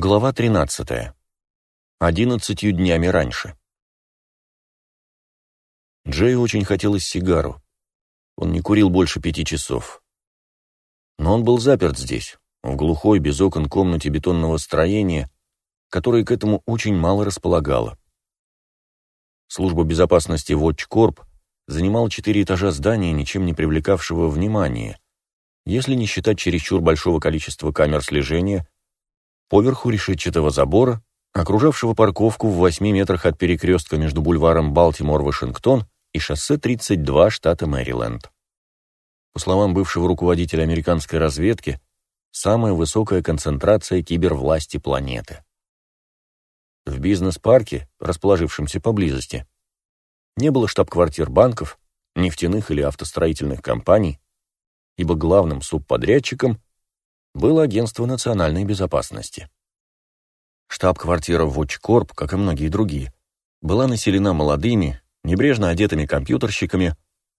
Глава 13. Одиннадцатью днями раньше. Джею очень хотелось сигару. Он не курил больше пяти часов. Но он был заперт здесь, в глухой, без окон комнате бетонного строения, которое к этому очень мало располагало. Служба безопасности Corp занимала четыре этажа здания, ничем не привлекавшего внимания, если не считать чересчур большого количества камер слежения — Поверху решетчатого забора, окружавшего парковку в 8 метрах от перекрестка между бульваром Балтимор-Вашингтон и шоссе 32 штата Мэриленд. По словам бывшего руководителя американской разведки, самая высокая концентрация кибервласти планеты. В бизнес-парке, расположившемся поблизости, не было штаб-квартир банков, нефтяных или автостроительных компаний, ибо главным субподрядчиком было Агентство национальной безопасности. Штаб-квартира Watchcorp, как и многие другие, была населена молодыми, небрежно одетыми компьютерщиками,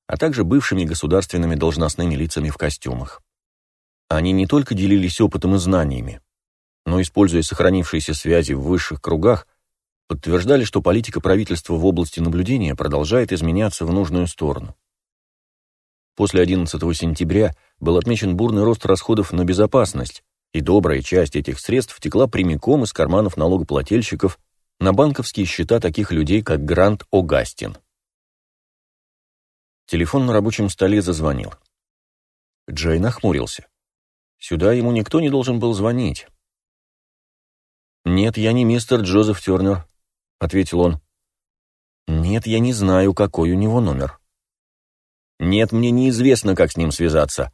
а также бывшими государственными должностными лицами в костюмах. Они не только делились опытом и знаниями, но, используя сохранившиеся связи в высших кругах, подтверждали, что политика правительства в области наблюдения продолжает изменяться в нужную сторону. После 11 сентября был отмечен бурный рост расходов на безопасность, и добрая часть этих средств текла прямиком из карманов налогоплательщиков на банковские счета таких людей, как Грант О'Гастин. Телефон на рабочем столе зазвонил. Джей нахмурился. Сюда ему никто не должен был звонить. «Нет, я не мистер Джозеф Тернер», — ответил он. «Нет, я не знаю, какой у него номер». Нет, мне неизвестно, как с ним связаться.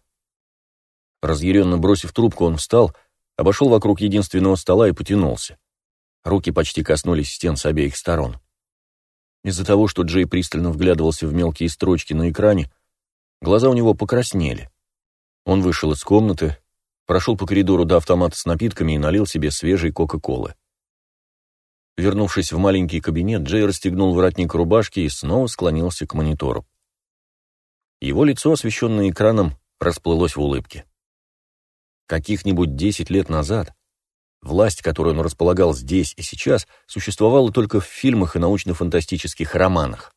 Разъяренно бросив трубку, он встал, обошел вокруг единственного стола и потянулся. Руки почти коснулись стен с обеих сторон. Из-за того, что Джей пристально вглядывался в мелкие строчки на экране, глаза у него покраснели. Он вышел из комнаты, прошел по коридору до автомата с напитками и налил себе свежей Кока-Колы. Вернувшись в маленький кабинет, Джей расстегнул воротник рубашки и снова склонился к монитору. Его лицо, освещенное экраном, расплылось в улыбке. Каких-нибудь десять лет назад власть, которую он располагал здесь и сейчас, существовала только в фильмах и научно-фантастических романах.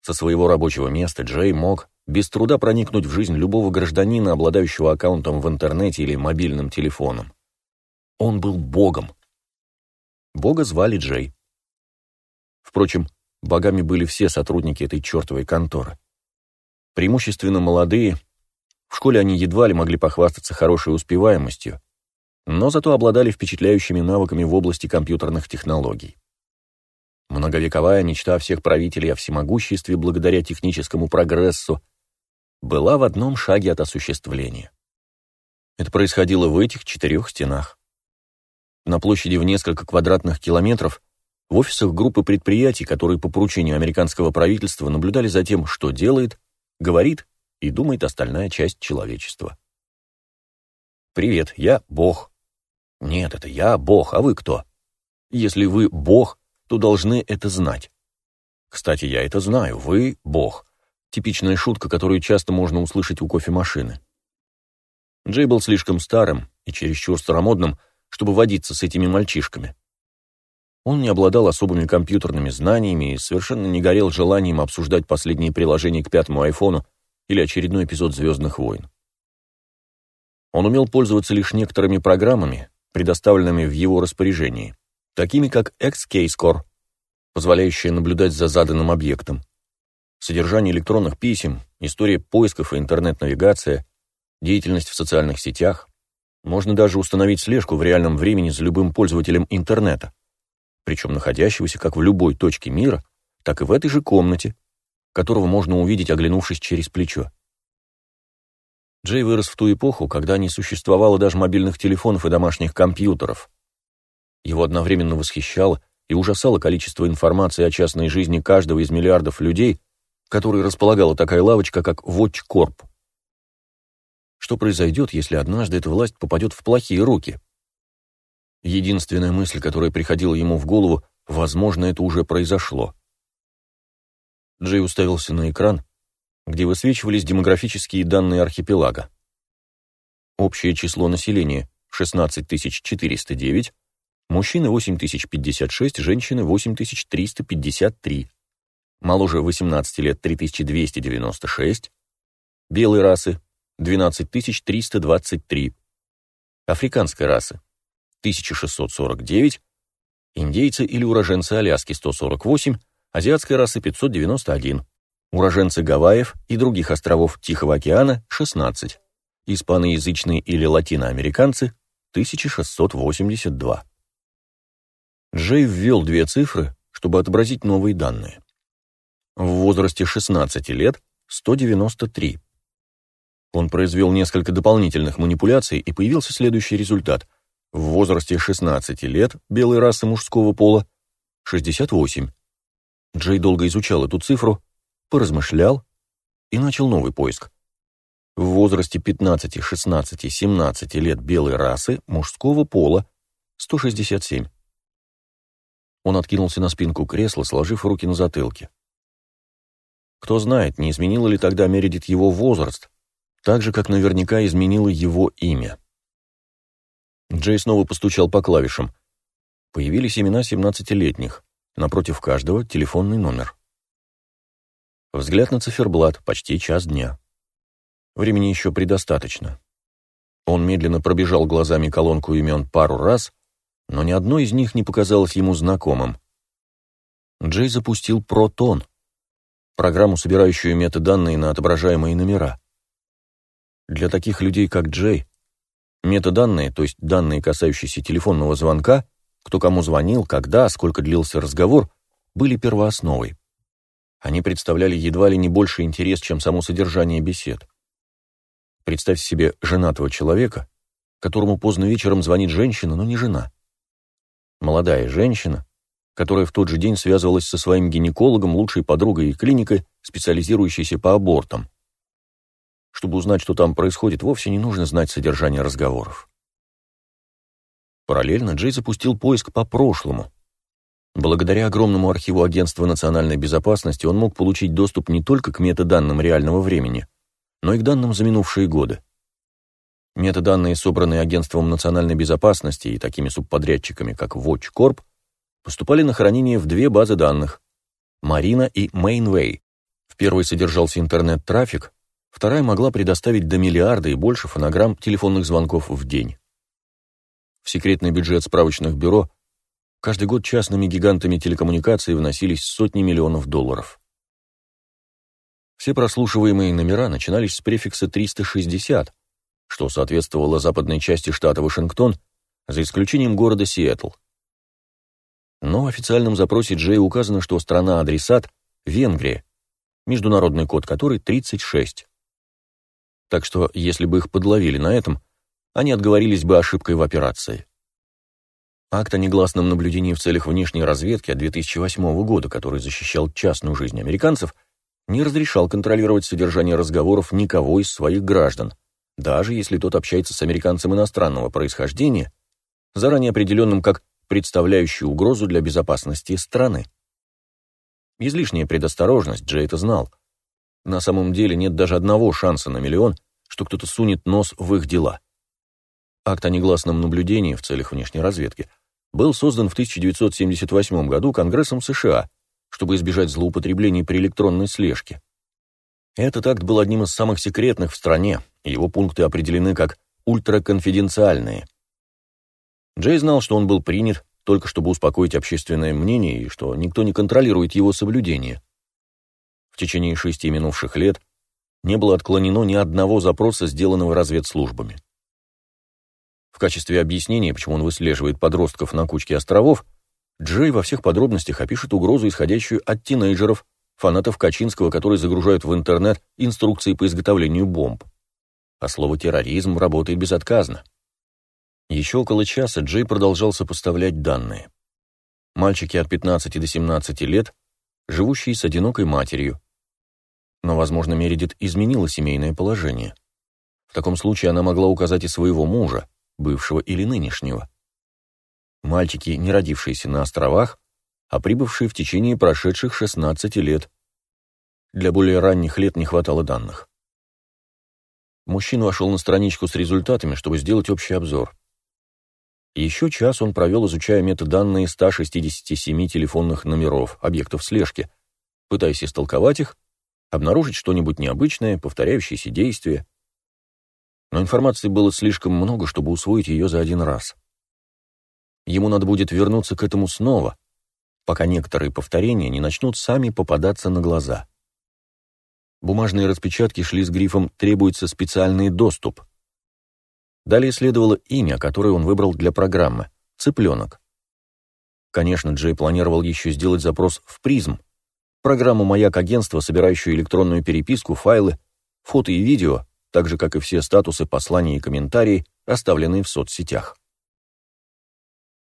Со своего рабочего места Джей мог без труда проникнуть в жизнь любого гражданина, обладающего аккаунтом в интернете или мобильным телефоном. Он был богом. Бога звали Джей. Впрочем, богами были все сотрудники этой чертовой конторы преимущественно молодые, в школе они едва ли могли похвастаться хорошей успеваемостью, но зато обладали впечатляющими навыками в области компьютерных технологий. Многовековая мечта всех правителей о всемогуществе благодаря техническому прогрессу была в одном шаге от осуществления. Это происходило в этих четырех стенах. На площади в несколько квадратных километров в офисах группы предприятий, которые по поручению американского правительства наблюдали за тем, что делает говорит и думает остальная часть человечества. «Привет, я Бог». «Нет, это я Бог, а вы кто?» «Если вы Бог, то должны это знать». «Кстати, я это знаю, вы Бог». Типичная шутка, которую часто можно услышать у кофемашины. Джей был слишком старым и чересчур старомодным, чтобы водиться с этими мальчишками. Он не обладал особыми компьютерными знаниями и совершенно не горел желанием обсуждать последние приложения к пятому айфону или очередной эпизод «Звездных войн». Он умел пользоваться лишь некоторыми программами, предоставленными в его распоряжении, такими как XK-Score, позволяющая наблюдать за заданным объектом, содержание электронных писем, история поисков и интернет-навигация, деятельность в социальных сетях. Можно даже установить слежку в реальном времени за любым пользователем интернета причем находящегося как в любой точке мира, так и в этой же комнате, которого можно увидеть, оглянувшись через плечо. Джей вырос в ту эпоху, когда не существовало даже мобильных телефонов и домашних компьютеров. Его одновременно восхищало и ужасало количество информации о частной жизни каждого из миллиардов людей, которой располагала такая лавочка, как Watch Corp. Что произойдет, если однажды эта власть попадет в плохие руки? Единственная мысль, которая приходила ему в голову, возможно, это уже произошло. Джей уставился на экран, где высвечивались демографические данные архипелага. Общее число населения — 16 409, Мужчины 8056, женщины 8353. Моложе 18 лет 3296. Белой расы 12323. Африканской расы 1649. Индейцы или уроженцы Аляски 148, азиатской расы 591. Уроженцы Гавайев и других островов Тихого океана 16. Испаноязычные или латиноамериканцы 1682. Джей ввел две цифры, чтобы отобразить новые данные. В возрасте 16 лет 193. Он произвел несколько дополнительных манипуляций, и появился следующий результат. В возрасте 16 лет белой расы мужского пола 68. Джей долго изучал эту цифру, поразмышлял и начал новый поиск. В возрасте 15, 16, 17 лет белой расы мужского пола 167. Он откинулся на спинку кресла, сложив руки на затылке. Кто знает, не изменила ли тогда Мередит его возраст, так же, как наверняка изменило его имя. Джей снова постучал по клавишам. Появились имена семнадцатилетних. Напротив каждого телефонный номер. Взгляд на циферблат, почти час дня. Времени еще предостаточно. Он медленно пробежал глазами колонку имен пару раз, но ни одно из них не показалось ему знакомым. Джей запустил Протон, программу, собирающую метаданные на отображаемые номера. Для таких людей, как Джей, метаданные, то есть данные, касающиеся телефонного звонка, кто кому звонил, когда, сколько длился разговор, были первоосновой. Они представляли едва ли не больше интерес, чем само содержание бесед. Представь себе женатого человека, которому поздно вечером звонит женщина, но не жена. Молодая женщина, которая в тот же день связывалась со своим гинекологом, лучшей подругой и клиникой, специализирующейся по абортам. Чтобы узнать, что там происходит, вовсе не нужно знать содержание разговоров. Параллельно Джей запустил поиск по прошлому. Благодаря огромному архиву Агентства национальной безопасности он мог получить доступ не только к метаданным реального времени, но и к данным за минувшие годы. Метаданные, собранные Агентством национальной безопасности и такими субподрядчиками, как Watch Corp, поступали на хранение в две базы данных – Marina и Mainway. В первой содержался интернет-трафик, Вторая могла предоставить до миллиарда и больше фонограмм телефонных звонков в день. В секретный бюджет справочных бюро каждый год частными гигантами телекоммуникаций вносились сотни миллионов долларов. Все прослушиваемые номера начинались с префикса 360, что соответствовало западной части штата Вашингтон, за исключением города Сиэтл. Но в официальном запросе Джей указано, что страна-адресат — Венгрия, международный код которой 36 так что если бы их подловили на этом, они отговорились бы ошибкой в операции. Акт о негласном наблюдении в целях внешней разведки от 2008 года, который защищал частную жизнь американцев, не разрешал контролировать содержание разговоров никого из своих граждан, даже если тот общается с американцем иностранного происхождения, заранее определенным как представляющий угрозу для безопасности страны. Излишняя предосторожность, Джей это знал – на самом деле нет даже одного шанса на миллион, что кто-то сунет нос в их дела. Акт о негласном наблюдении в целях внешней разведки был создан в 1978 году Конгрессом США, чтобы избежать злоупотреблений при электронной слежке. Этот акт был одним из самых секретных в стране, и его пункты определены как ультраконфиденциальные. Джей знал, что он был принят только чтобы успокоить общественное мнение и что никто не контролирует его соблюдение. Течение шести минувших лет не было отклонено ни одного запроса, сделанного разведслужбами. В качестве объяснения, почему он выслеживает подростков на кучке островов, Джей во всех подробностях опишет угрозу, исходящую от тинейджеров, фанатов Качинского, которые загружают в интернет инструкции по изготовлению бомб. А слово «терроризм» работает безотказно. Еще около часа Джей продолжал сопоставлять данные. Мальчики от 15 до 17 лет живущий с одинокой матерью. Но, возможно, Мередит изменила семейное положение. В таком случае она могла указать и своего мужа, бывшего или нынешнего. Мальчики, не родившиеся на островах, а прибывшие в течение прошедших 16 лет. Для более ранних лет не хватало данных. Мужчина вошел на страничку с результатами, чтобы сделать общий обзор. Еще час он провел, изучая метаданные 167 телефонных номеров, объектов слежки, пытаясь истолковать их, обнаружить что-нибудь необычное, повторяющееся действие. Но информации было слишком много, чтобы усвоить ее за один раз. Ему надо будет вернуться к этому снова, пока некоторые повторения не начнут сами попадаться на глаза. Бумажные распечатки шли с грифом «Требуется специальный доступ». Далее следовало имя, которое он выбрал для программы — «Цыпленок». Конечно, Джей планировал еще сделать запрос в призм, программу «Маяк агентства», собирающую электронную переписку, файлы, фото и видео, так же, как и все статусы, послания и комментарии, оставленные в соцсетях.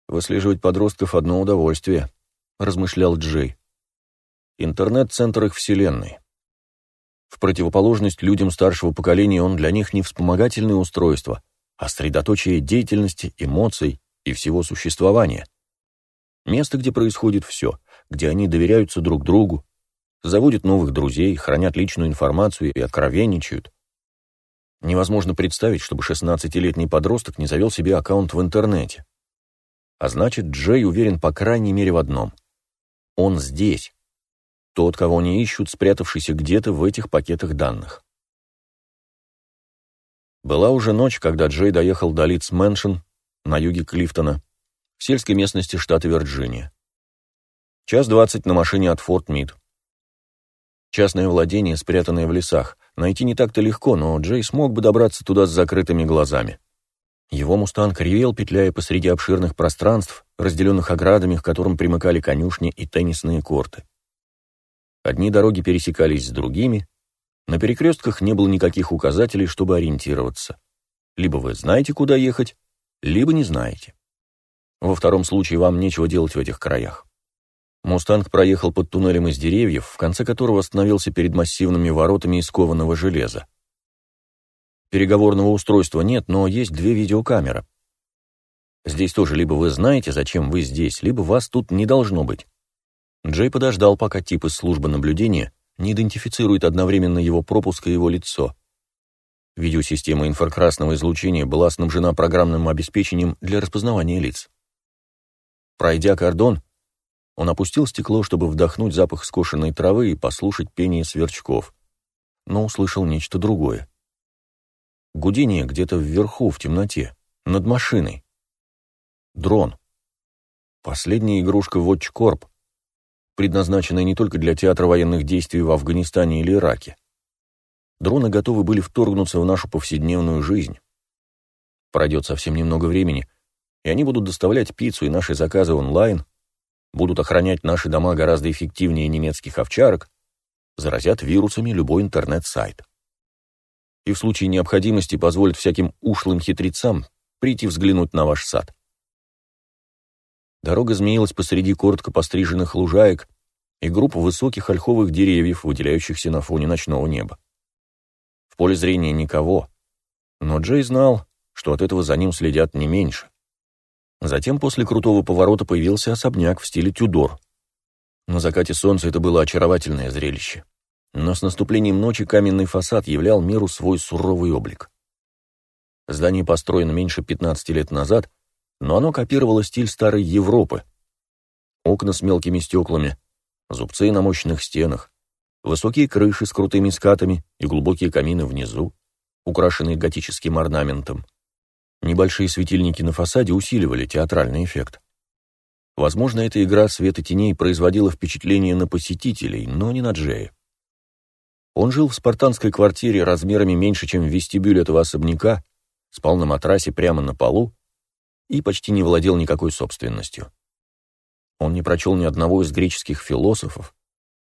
«Выслеживать подростков — одно удовольствие», — размышлял Джей. «Интернет-центр их вселенной. В противоположность людям старшего поколения он для них не вспомогательное устройство, а средоточие деятельности, эмоций и всего существования. Место, где происходит все, где они доверяются друг другу, заводят новых друзей, хранят личную информацию и откровенничают. Невозможно представить, чтобы 16-летний подросток не завел себе аккаунт в интернете. А значит, Джей уверен по крайней мере в одном. Он здесь. Тот, кого они ищут, спрятавшийся где-то в этих пакетах данных. Была уже ночь, когда Джей доехал до Литц Мэншн на юге Клифтона, в сельской местности штата Вирджиния. Час двадцать на машине от Форт Мид. Частное владение, спрятанное в лесах. Найти не так-то легко, но Джей смог бы добраться туда с закрытыми глазами. Его «Мустанг» ревел, петляя посреди обширных пространств, разделенных оградами, к которым примыкали конюшни и теннисные корты. Одни дороги пересекались с другими, на перекрестках не было никаких указателей, чтобы ориентироваться. Либо вы знаете, куда ехать, либо не знаете. Во втором случае вам нечего делать в этих краях. «Мустанг» проехал под туннелем из деревьев, в конце которого остановился перед массивными воротами из кованого железа. Переговорного устройства нет, но есть две видеокамеры. Здесь тоже либо вы знаете, зачем вы здесь, либо вас тут не должно быть. Джей подождал, пока тип из службы наблюдения не идентифицирует одновременно его пропуск и его лицо. Видеосистема инфракрасного излучения была снабжена программным обеспечением для распознавания лиц. Пройдя кордон, он опустил стекло, чтобы вдохнуть запах скошенной травы и послушать пение сверчков, но услышал нечто другое. Гудение где-то вверху, в темноте, над машиной. Дрон. Последняя игрушка Watch Corp, предназначенная не только для театра военных действий в Афганистане или Ираке. Дроны готовы были вторгнуться в нашу повседневную жизнь. Пройдет совсем немного времени, и они будут доставлять пиццу и наши заказы онлайн, будут охранять наши дома гораздо эффективнее немецких овчарок, заразят вирусами любой интернет-сайт. И в случае необходимости позволят всяким ушлым хитрецам прийти взглянуть на ваш сад. Дорога змеилась посреди коротко постриженных лужаек и групп высоких ольховых деревьев, выделяющихся на фоне ночного неба. В поле зрения никого, но Джей знал, что от этого за ним следят не меньше. Затем после крутого поворота появился особняк в стиле Тюдор. На закате солнца это было очаровательное зрелище. Но с наступлением ночи каменный фасад являл миру свой суровый облик. Здание построено меньше 15 лет назад — но оно копировало стиль старой Европы. Окна с мелкими стеклами, зубцы на мощных стенах, высокие крыши с крутыми скатами и глубокие камины внизу, украшенные готическим орнаментом. Небольшие светильники на фасаде усиливали театральный эффект. Возможно, эта игра света теней производила впечатление на посетителей, но не на Джея. Он жил в спартанской квартире размерами меньше, чем в вестибюль этого особняка, спал на матрасе прямо на полу и почти не владел никакой собственностью. Он не прочел ни одного из греческих философов,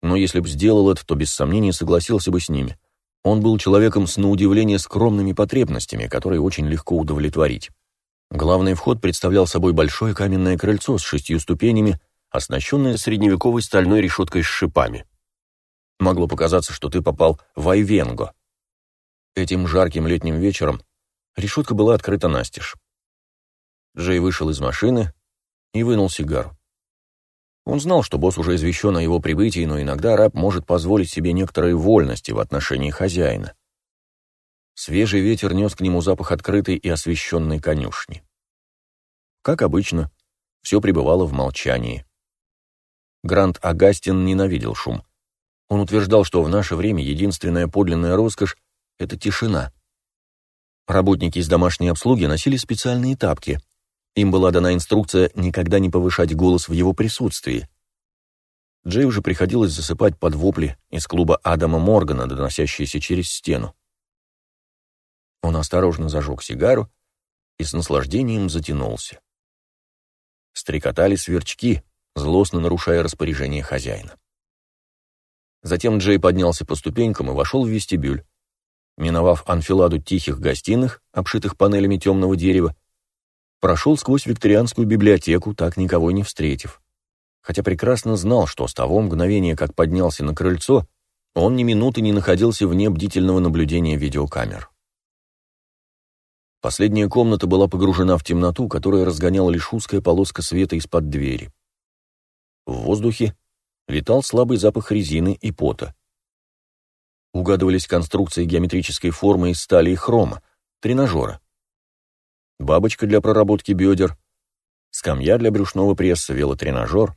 но если бы сделал это, то без сомнения согласился бы с ними. Он был человеком с на удивление скромными потребностями, которые очень легко удовлетворить. Главный вход представлял собой большое каменное крыльцо с шестью ступенями, оснащенное средневековой стальной решеткой с шипами. Могло показаться, что ты попал в Айвенго. Этим жарким летним вечером решетка была открыта настежь. Джей вышел из машины и вынул сигару. Он знал, что босс уже извещен о его прибытии, но иногда раб может позволить себе некоторые вольности в отношении хозяина. Свежий ветер нес к нему запах открытой и освещенной конюшни. Как обычно, все пребывало в молчании. Грант Агастин ненавидел шум. Он утверждал, что в наше время единственная подлинная роскошь — это тишина. Работники из домашней обслуги носили специальные тапки. Им была дана инструкция никогда не повышать голос в его присутствии. Джей уже приходилось засыпать под вопли из клуба Адама Моргана, доносящиеся через стену. Он осторожно зажег сигару и с наслаждением затянулся. Стрекотали сверчки, злостно нарушая распоряжение хозяина. Затем Джей поднялся по ступенькам и вошел в вестибюль. Миновав анфиладу тихих гостиных, обшитых панелями темного дерева, прошел сквозь викторианскую библиотеку, так никого не встретив хотя прекрасно знал, что с того мгновения, как поднялся на крыльцо, он ни минуты не находился вне бдительного наблюдения видеокамер. Последняя комната была погружена в темноту, которая разгоняла лишь узкая полоска света из-под двери. В воздухе витал слабый запах резины и пота. Угадывались конструкции геометрической формы из стали и хрома, тренажера. Бабочка для проработки бедер, скамья для брюшного пресса, велотренажер,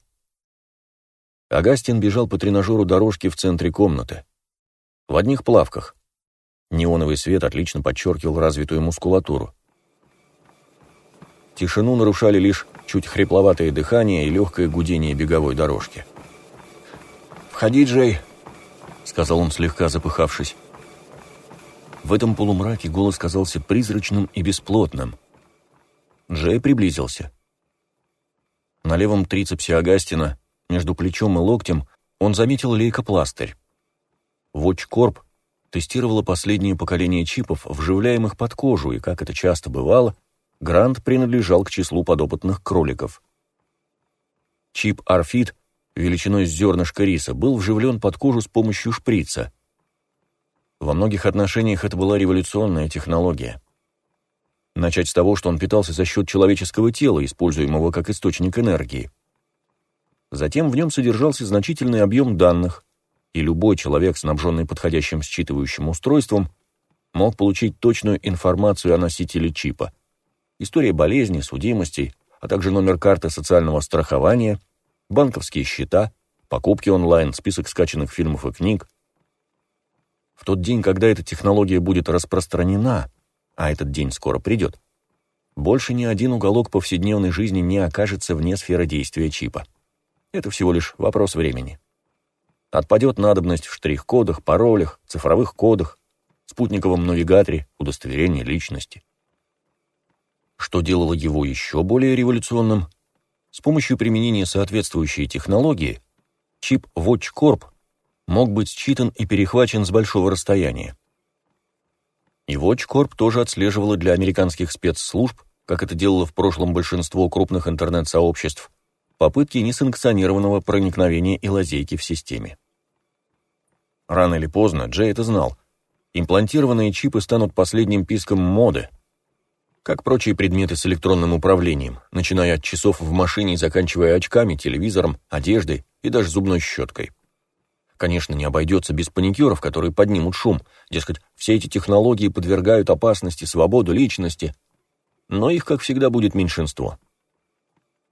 Агастин бежал по тренажеру дорожки в центре комнаты. В одних плавках. Неоновый свет отлично подчеркивал развитую мускулатуру. Тишину нарушали лишь чуть хрипловатое дыхание и легкое гудение беговой дорожки. «Входи, Джей», — сказал он, слегка запыхавшись. В этом полумраке голос казался призрачным и бесплотным. Джей приблизился. На левом трицепсе Агастина между плечом и локтем он заметил лейкопластырь. Watch тестировала последнее поколение чипов, вживляемых под кожу, и, как это часто бывало, Грант принадлежал к числу подопытных кроликов. Чип Арфит, величиной с зернышко риса, был вживлен под кожу с помощью шприца. Во многих отношениях это была революционная технология. Начать с того, что он питался за счет человеческого тела, используемого как источник энергии. Затем в нем содержался значительный объем данных, и любой человек, снабженный подходящим считывающим устройством, мог получить точную информацию о носителе чипа. История болезни, судимостей, а также номер карты социального страхования, банковские счета, покупки онлайн, список скачанных фильмов и книг. В тот день, когда эта технология будет распространена, а этот день скоро придет, больше ни один уголок повседневной жизни не окажется вне сферы действия чипа. Это всего лишь вопрос времени. Отпадет надобность в штрих-кодах, паролях, цифровых кодах, спутниковом навигаторе, удостоверении личности. Что делало его еще более революционным? С помощью применения соответствующей технологии чип Watch Corp мог быть считан и перехвачен с большого расстояния. Watch Corp тоже отслеживала для американских спецслужб, как это делало в прошлом большинство крупных интернет-сообществ, попытки несанкционированного проникновения и лазейки в системе. Рано или поздно Джей это знал. Имплантированные чипы станут последним писком моды, как прочие предметы с электронным управлением, начиная от часов в машине и заканчивая очками, телевизором, одеждой и даже зубной щеткой. Конечно, не обойдется без паникеров, которые поднимут шум, дескать, все эти технологии подвергают опасности свободу личности, но их, как всегда, будет меньшинство.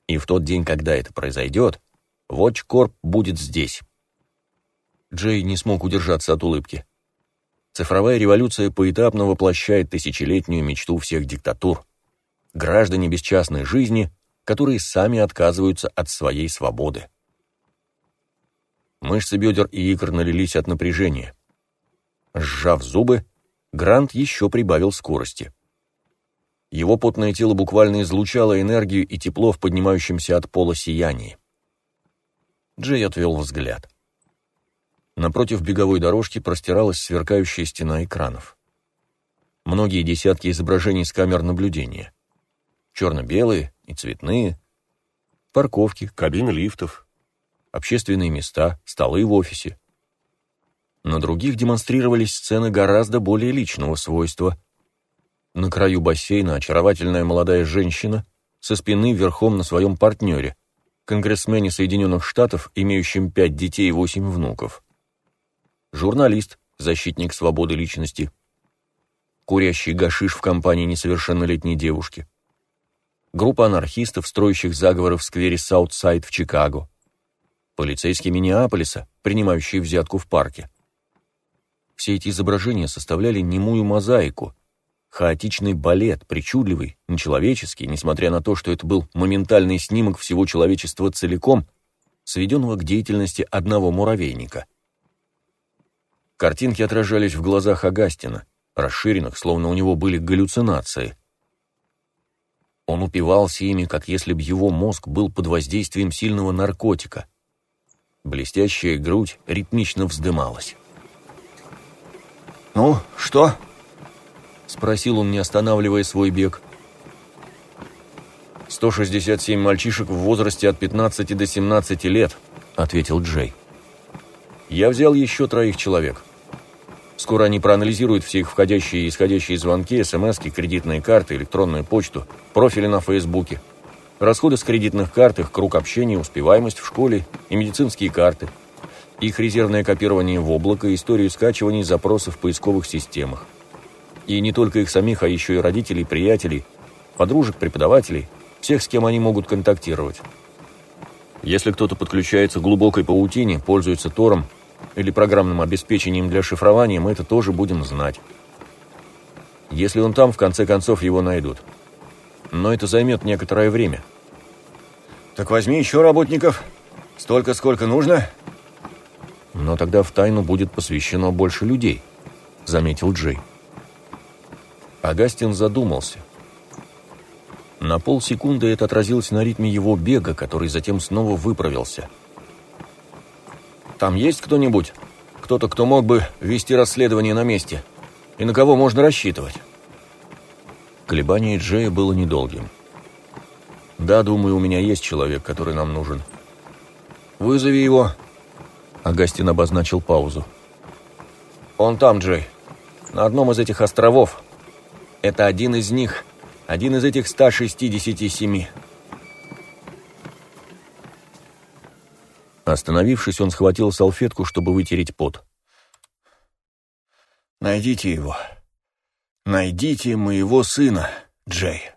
И в тот день, когда это произойдет, WatchCorp будет здесь. Джей не смог удержаться от улыбки. Цифровая революция поэтапно воплощает тысячелетнюю мечту всех диктатур. Граждане без частной жизни, которые сами отказываются от своей свободы. Мышцы бедер и икр налились от напряжения. Сжав зубы, Грант еще прибавил скорости. Его потное тело буквально излучало энергию и тепло в поднимающемся от пола сиянии. Джей отвел взгляд. Напротив беговой дорожки простиралась сверкающая стена экранов. Многие десятки изображений с камер наблюдения. Черно-белые и цветные. Парковки, кабины лифтов, общественные места, столы в офисе. На других демонстрировались сцены гораздо более личного свойства, на краю бассейна очаровательная молодая женщина со спины верхом на своем партнере, конгрессмене Соединенных Штатов, имеющем пять детей и восемь внуков. Журналист, защитник свободы личности. Курящий гашиш в компании несовершеннолетней девушки. группа анархистов, строящих заговоры в сквере Саутсайд в Чикаго, полицейские Миннеаполиса, принимающие взятку в парке. Все эти изображения составляли немую мозаику, хаотичный балет, причудливый, нечеловеческий, несмотря на то, что это был моментальный снимок всего человечества целиком, сведенного к деятельности одного муравейника. Картинки отражались в глазах Агастина, расширенных, словно у него были галлюцинации. Он упивался ими, как если бы его мозг был под воздействием сильного наркотика. Блестящая грудь ритмично вздымалась. «Ну, что?» — спросил он, не останавливая свой бег. 167 мальчишек в возрасте от 15 до 17 лет», — ответил Джей. «Я взял еще троих человек. Скоро они проанализируют все их входящие и исходящие звонки, смс кредитные карты, электронную почту, профили на Фейсбуке, расходы с кредитных карт, их круг общения, успеваемость в школе и медицинские карты, их резервное копирование в облако, историю скачиваний запросов в поисковых системах. И не только их самих, а еще и родителей, приятелей, подружек, преподавателей, всех, с кем они могут контактировать. Если кто-то подключается к глубокой паутине, пользуется Тором или программным обеспечением для шифрования, мы это тоже будем знать. Если он там, в конце концов его найдут. Но это займет некоторое время. «Так возьми еще работников. Столько, сколько нужно». «Но тогда в тайну будет посвящено больше людей», — заметил Джей. Агастин задумался. На полсекунды это отразилось на ритме его бега, который затем снова выправился. «Там есть кто-нибудь? Кто-то, кто мог бы вести расследование на месте? И на кого можно рассчитывать?» Колебание Джея было недолгим. «Да, думаю, у меня есть человек, который нам нужен». «Вызови его». Агастин обозначил паузу. «Он там, Джей. На одном из этих островов, это один из них, один из этих 167. Остановившись, он схватил салфетку, чтобы вытереть пот. «Найдите его. Найдите моего сына, Джей».